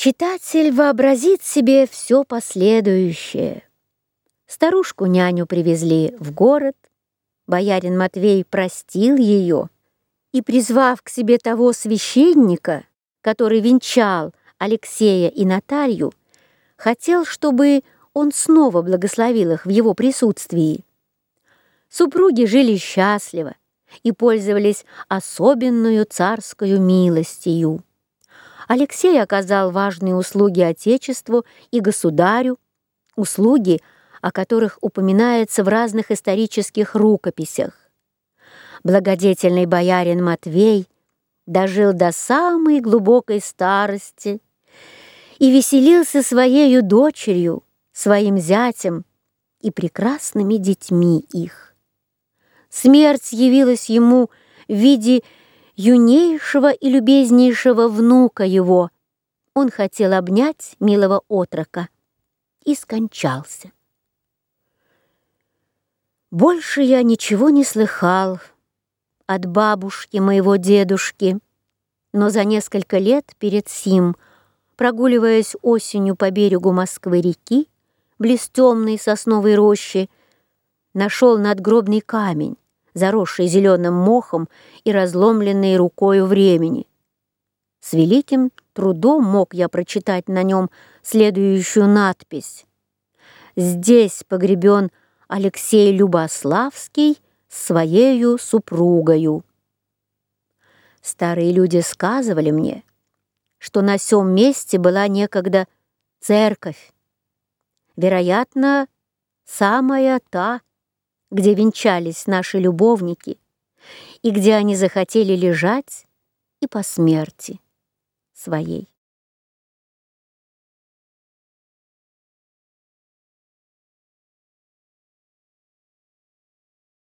Читатель вообразит себе все последующее. Старушку-няню привезли в город, боярин Матвей простил ее и, призвав к себе того священника, который венчал Алексея и Наталью, хотел, чтобы он снова благословил их в его присутствии. Супруги жили счастливо и пользовались особенную царскую милостью. Алексей оказал важные услуги Отечеству и государю, услуги, о которых упоминается в разных исторических рукописях. Благодетельный боярин Матвей дожил до самой глубокой старости и веселился своею дочерью, своим зятем и прекрасными детьми их. Смерть явилась ему в виде юнейшего и любезнейшего внука его. Он хотел обнять милого отрока и скончался. Больше я ничего не слыхал от бабушки моего дедушки, но за несколько лет перед сим, прогуливаясь осенью по берегу Москвы-реки, близ темной сосновой рощи, нашел надгробный камень, заросший зеленым мохом и разломленный рукою времени. С великим трудом мог я прочитать на нем следующую надпись. «Здесь погребен Алексей Любославский с своею супругою». Старые люди сказывали мне, что на сём месте была некогда церковь. Вероятно, самая та, где венчались наши любовники и где они захотели лежать и по смерти своей.